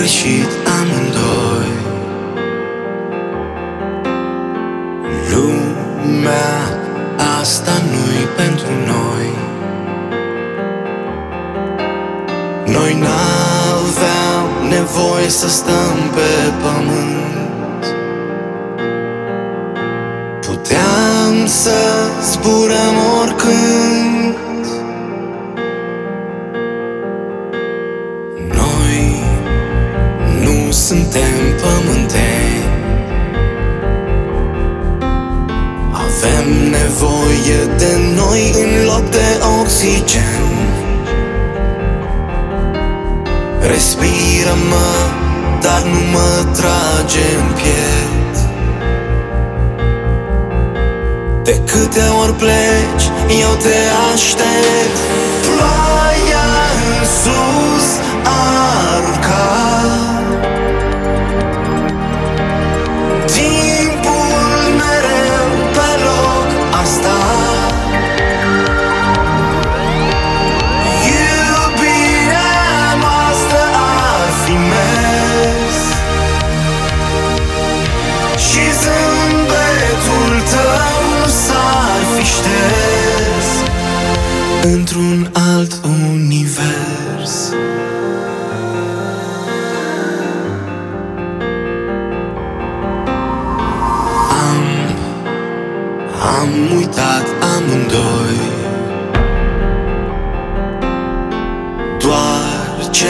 greșit amândoi. Lumea asta nu-i pentru noi. Noi n-aveam nevoie să stăm pe pământ. Puteam să zburăm suntem pământeni Avem nevoie de noi în loc de oxigen. Respiră-mă, dar nu mă trage în piept. De câte ori pleci, eu te aștept. Ploaia Într-un alt univers. Am, am uitat amândoi. Doar ce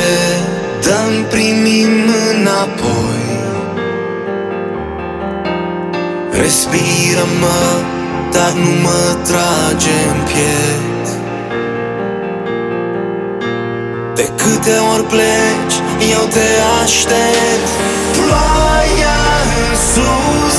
dăm primim înapoi. Respiră-mă, dar nu mă trage în piept De câte ori pleci, eu te aștept. Ploaia în sus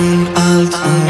Altın altın